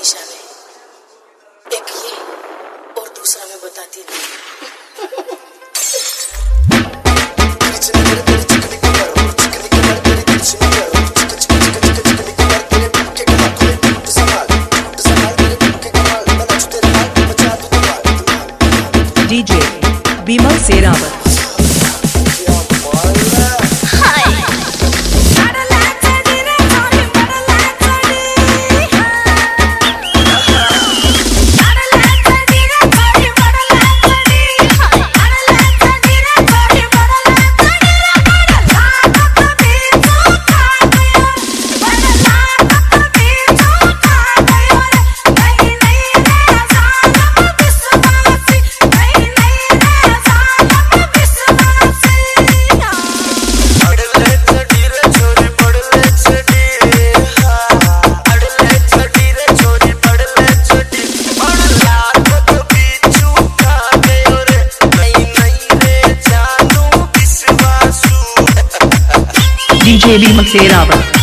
निशाने एक ये और दूसरा मैं बताती नहीं DJ Bimal. KB Magsera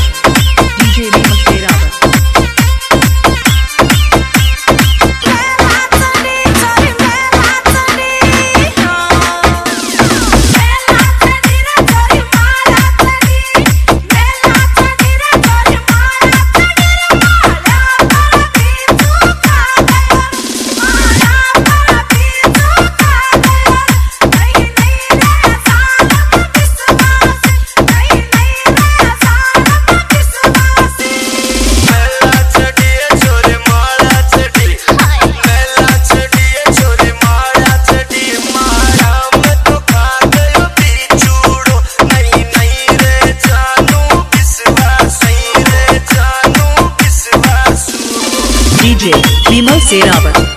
DJ Vimal Seraba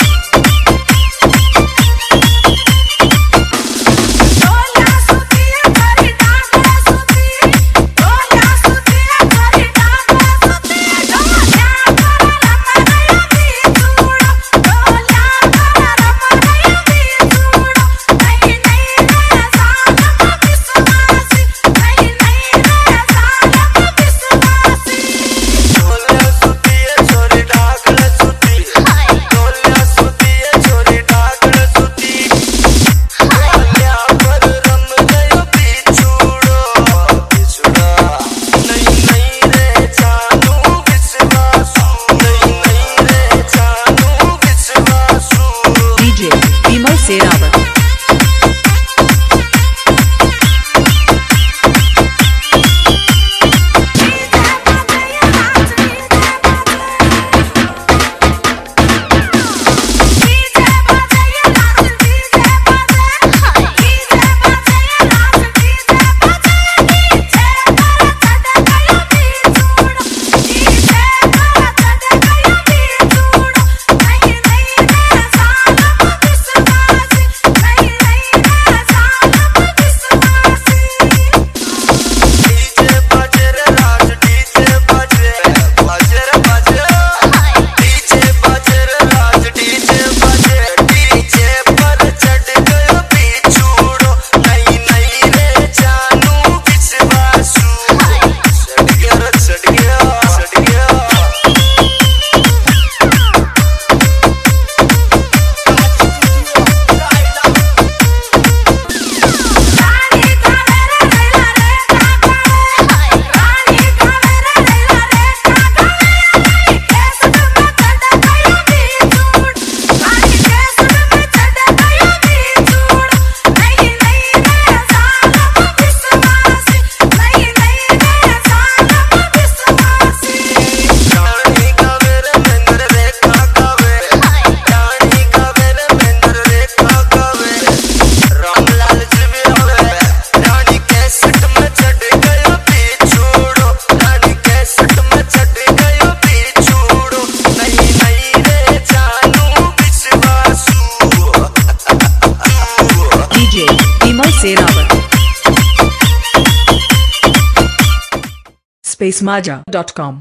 Sierra. spacemaja.com